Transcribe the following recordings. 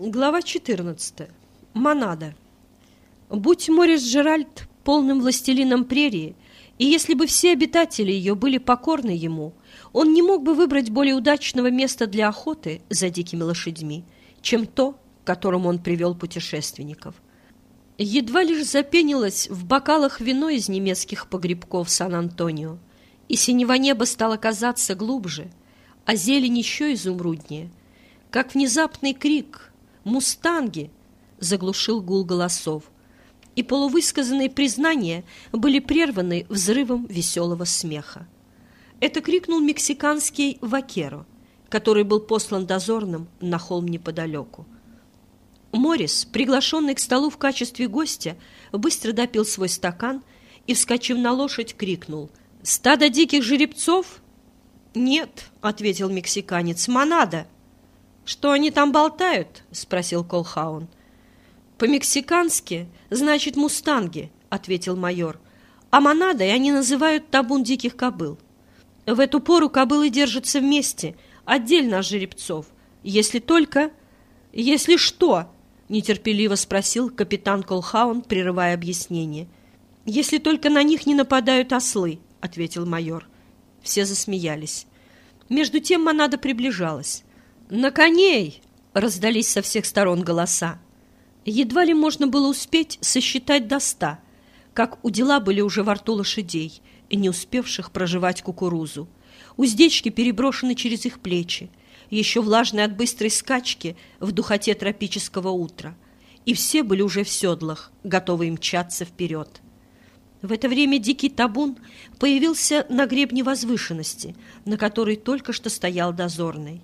Глава 14. Монада. Будь Морис Джеральд полным властелином прерии, и если бы все обитатели ее были покорны ему, он не мог бы выбрать более удачного места для охоты за дикими лошадьми, чем то, к которому он привел путешественников. Едва лишь запенилось в бокалах вино из немецких погребков Сан-Антонио, и синего неба стало казаться глубже, а зелень еще изумруднее, как внезапный крик «Мустанги!» заглушил гул голосов, и полувысказанные признания были прерваны взрывом веселого смеха. Это крикнул мексиканский вакеро, который был послан дозорным на холм неподалеку. Морис, приглашенный к столу в качестве гостя, быстро допил свой стакан и, вскочив на лошадь, крикнул «Стадо диких жеребцов?» «Нет», — ответил мексиканец, — «монада». «Что они там болтают?» — спросил Колхаун. «По-мексикански значит мустанги», — ответил майор. «А монадой они называют табун диких кобыл. В эту пору кобылы держатся вместе, отдельно от жеребцов, если только...» «Если что?» — нетерпеливо спросил капитан Колхаун, прерывая объяснение. «Если только на них не нападают ослы», — ответил майор. Все засмеялись. Между тем монада приближалась. «На коней!» — раздались со всех сторон голоса. Едва ли можно было успеть сосчитать до ста, как у дела были уже во рту лошадей, не успевших проживать кукурузу. Уздечки переброшены через их плечи, еще влажные от быстрой скачки в духоте тропического утра, и все были уже в седлах, готовые мчаться вперед. В это время дикий табун появился на гребне возвышенности, на которой только что стоял дозорный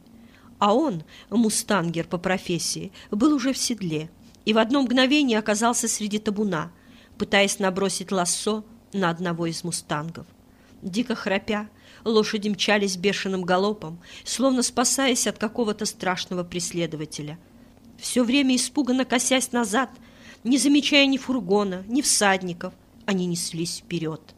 а он, мустангер по профессии, был уже в седле и в одно мгновение оказался среди табуна, пытаясь набросить лассо на одного из мустангов. Дико храпя, лошади мчались бешеным галопом, словно спасаясь от какого-то страшного преследователя. Все время испуганно косясь назад, не замечая ни фургона, ни всадников, они неслись вперед.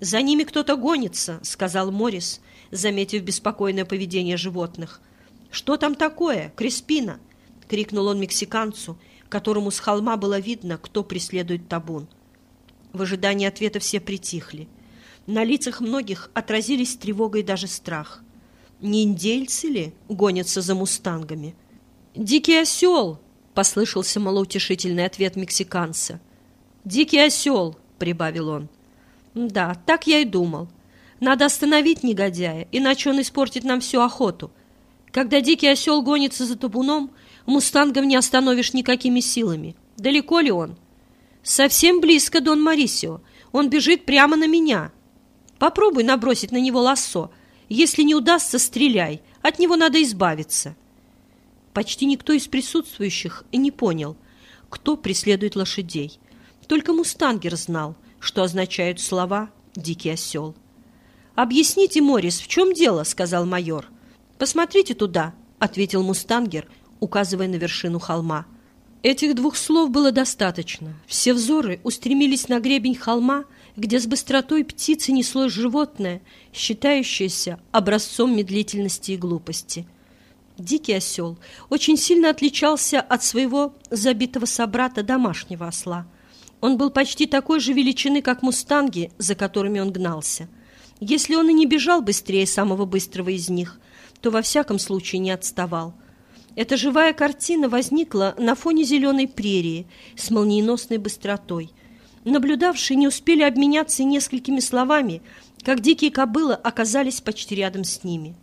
«За ними кто-то гонится», — сказал Морис, заметив беспокойное поведение животных — «Что там такое, Креспина?» — крикнул он мексиканцу, которому с холма было видно, кто преследует табун. В ожидании ответа все притихли. На лицах многих отразились тревога и даже страх. Не индейцы ли гонятся за мустангами? «Дикий осел!» — послышался малоутешительный ответ мексиканца. «Дикий осел!» — прибавил он. «Да, так я и думал. Надо остановить негодяя, иначе он испортит нам всю охоту», когда дикий осел гонится за табуном, мустангов не остановишь никакими силами. Далеко ли он? Совсем близко, Дон Марисио. Он бежит прямо на меня. Попробуй набросить на него лассо. Если не удастся, стреляй. От него надо избавиться. Почти никто из присутствующих не понял, кто преследует лошадей. Только мустангер знал, что означают слова «дикий осел». «Объясните, Морис, в чем дело?» — сказал майор. «Посмотрите туда», — ответил мустангер, указывая на вершину холма. Этих двух слов было достаточно. Все взоры устремились на гребень холма, где с быстротой птицы неслось животное, считающееся образцом медлительности и глупости. Дикий осел очень сильно отличался от своего забитого собрата домашнего осла. Он был почти такой же величины, как мустанги, за которыми он гнался. Если он и не бежал быстрее самого быстрого из них – то во всяком случае не отставал. Эта живая картина возникла на фоне зеленой прерии с молниеносной быстротой. Наблюдавшие не успели обменяться несколькими словами, как дикие кобылы оказались почти рядом с ними.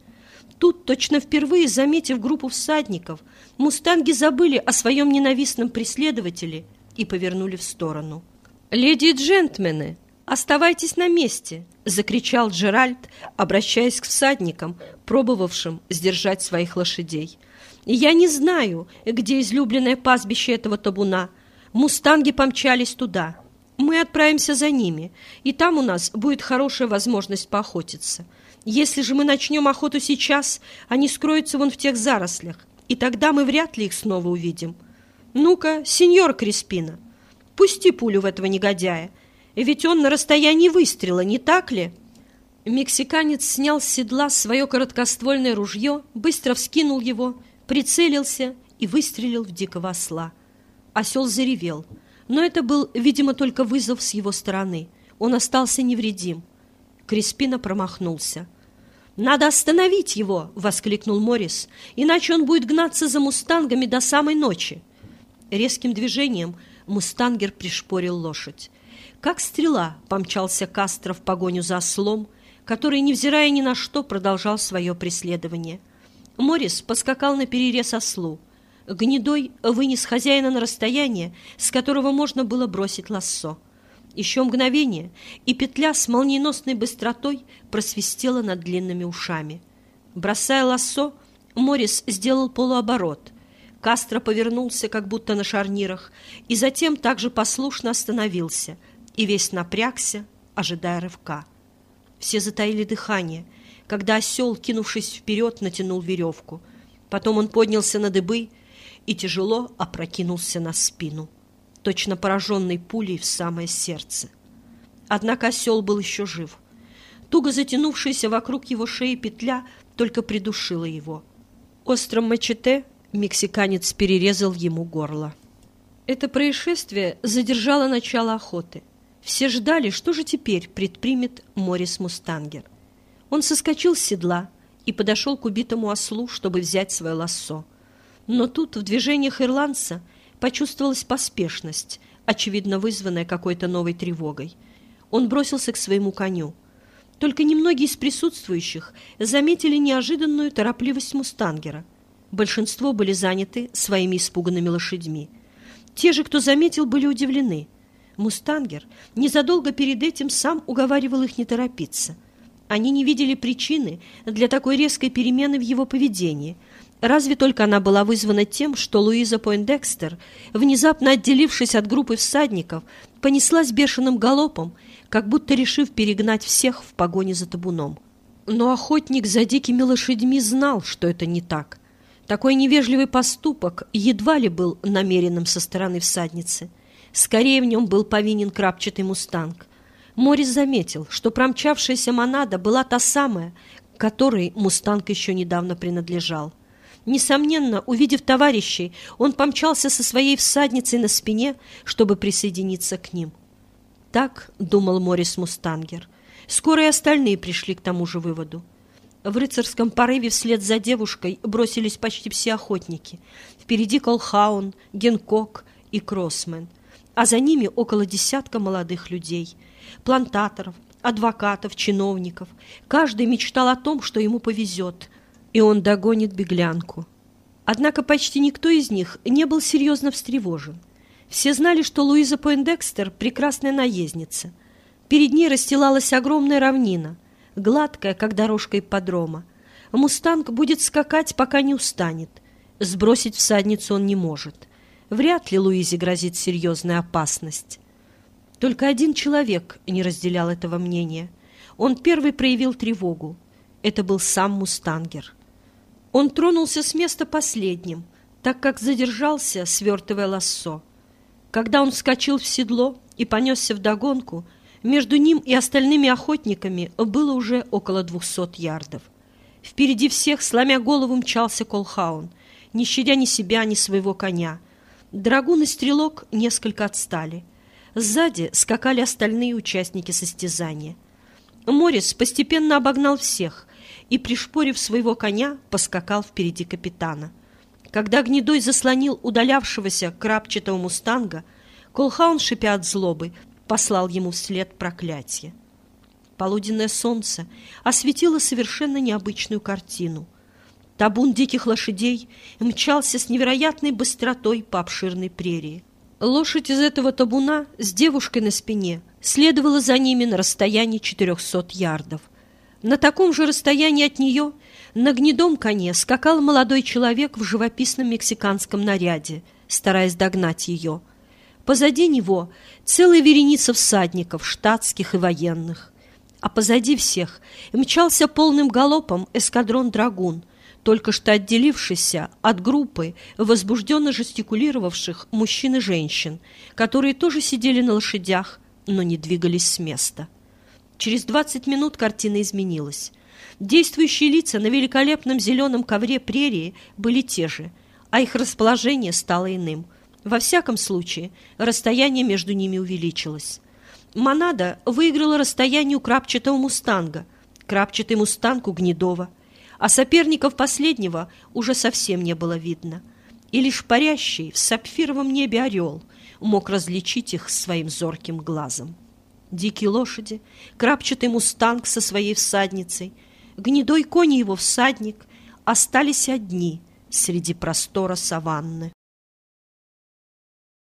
Тут, точно впервые заметив группу всадников, мустанги забыли о своем ненавистном преследователе и повернули в сторону. «Леди и джентльмены!» «Оставайтесь на месте!» — закричал Джеральд, обращаясь к всадникам, пробовавшим сдержать своих лошадей. «Я не знаю, где излюбленное пастбище этого табуна. Мустанги помчались туда. Мы отправимся за ними, и там у нас будет хорошая возможность поохотиться. Если же мы начнем охоту сейчас, они скроются вон в тех зарослях, и тогда мы вряд ли их снова увидим. Ну-ка, сеньор Криспина, пусти пулю в этого негодяя, ведь он на расстоянии выстрела, не так ли?» Мексиканец снял с седла свое короткоствольное ружье, быстро вскинул его, прицелился и выстрелил в дикого осла. Осел заревел, но это был, видимо, только вызов с его стороны. Он остался невредим. Криспина промахнулся. «Надо остановить его!» — воскликнул Моррис. «Иначе он будет гнаться за мустангами до самой ночи!» Резким движением мустангер пришпорил лошадь. Как стрела помчался Кастро в погоню за ослом, который, невзирая ни на что, продолжал свое преследование. Морис поскакал на перерез ослу. Гнедой вынес хозяина на расстояние, с которого можно было бросить лассо. Еще мгновение, и петля с молниеносной быстротой просвистела над длинными ушами. Бросая лассо, Морис сделал полуоборот. Кастро повернулся, как будто на шарнирах, и затем также послушно остановился и весь напрягся, ожидая рывка. Все затаили дыхание, когда осел, кинувшись вперед, натянул веревку. Потом он поднялся на дыбы и тяжело опрокинулся на спину, точно пораженный пулей в самое сердце. Однако осел был еще жив. Туго затянувшаяся вокруг его шеи петля только придушила его. Острым мачете мексиканец перерезал ему горло. Это происшествие задержало начало охоты. Все ждали, что же теперь предпримет Морис Мустангер. Он соскочил с седла и подошел к убитому ослу, чтобы взять свое лассо. Но тут в движениях ирландца почувствовалась поспешность, очевидно вызванная какой-то новой тревогой. Он бросился к своему коню. Только немногие из присутствующих заметили неожиданную торопливость мустангера. Большинство были заняты своими испуганными лошадьми. Те же, кто заметил, были удивлены – Мустангер незадолго перед этим сам уговаривал их не торопиться. Они не видели причины для такой резкой перемены в его поведении. Разве только она была вызвана тем, что Луиза Пойндекстер, внезапно отделившись от группы всадников, понеслась бешеным галопом, как будто решив перегнать всех в погоне за табуном. Но охотник за дикими лошадьми знал, что это не так. Такой невежливый поступок едва ли был намеренным со стороны всадницы – Скорее в нем был повинен крапчатый мустанг. Морис заметил, что промчавшаяся монада была та самая, которой мустанг еще недавно принадлежал. Несомненно, увидев товарищей, он помчался со своей всадницей на спине, чтобы присоединиться к ним. Так думал Морис Мустангер. Скоро и остальные пришли к тому же выводу. В рыцарском порыве вслед за девушкой бросились почти все охотники. Впереди Колхаун, Генкок и Кроссмен – а за ними около десятка молодых людей, плантаторов, адвокатов, чиновников. Каждый мечтал о том, что ему повезет, и он догонит беглянку. Однако почти никто из них не был серьезно встревожен. Все знали, что Луиза Пойндекстер – прекрасная наездница. Перед ней расстилалась огромная равнина, гладкая, как дорожка ипподрома. Мустанг будет скакать, пока не устанет. Сбросить всадницу он не может. Вряд ли Луизе грозит серьезная опасность. Только один человек не разделял этого мнения. Он первый проявил тревогу. Это был сам Мустангер. Он тронулся с места последним, так как задержался, свертывая лассо. Когда он вскочил в седло и понесся вдогонку, между ним и остальными охотниками было уже около двухсот ярдов. Впереди всех, сломя голову, мчался Колхаун, не щадя ни себя, ни своего коня — Драгун и стрелок несколько отстали. Сзади скакали остальные участники состязания. Морис постепенно обогнал всех и, пришпорив своего коня, поскакал впереди капитана. Когда Гнедой заслонил удалявшегося крапчатого мустанга, Колхаун, шипя от злобы, послал ему вслед проклятие. Полуденное солнце осветило совершенно необычную картину — Табун диких лошадей мчался с невероятной быстротой по обширной прерии. Лошадь из этого табуна с девушкой на спине следовала за ними на расстоянии 400 ярдов. На таком же расстоянии от нее на гнедом коне скакал молодой человек в живописном мексиканском наряде, стараясь догнать ее. Позади него целая вереница всадников, штатских и военных. А позади всех мчался полным галопом эскадрон «Драгун», только что отделившийся от группы возбужденно жестикулировавших мужчин и женщин, которые тоже сидели на лошадях, но не двигались с места. Через 20 минут картина изменилась. Действующие лица на великолепном зеленом ковре прерии были те же, а их расположение стало иным. Во всяком случае, расстояние между ними увеличилось. Монада выиграла расстояние у крапчатого мустанга, крапчатый мустанг у Гнедова, а соперников последнего уже совсем не было видно. И лишь парящий в сапфировом небе орел мог различить их своим зорким глазом. Дикие лошади, крапчатый мустанг со своей всадницей, гнедой конь и его всадник остались одни среди простора саванны.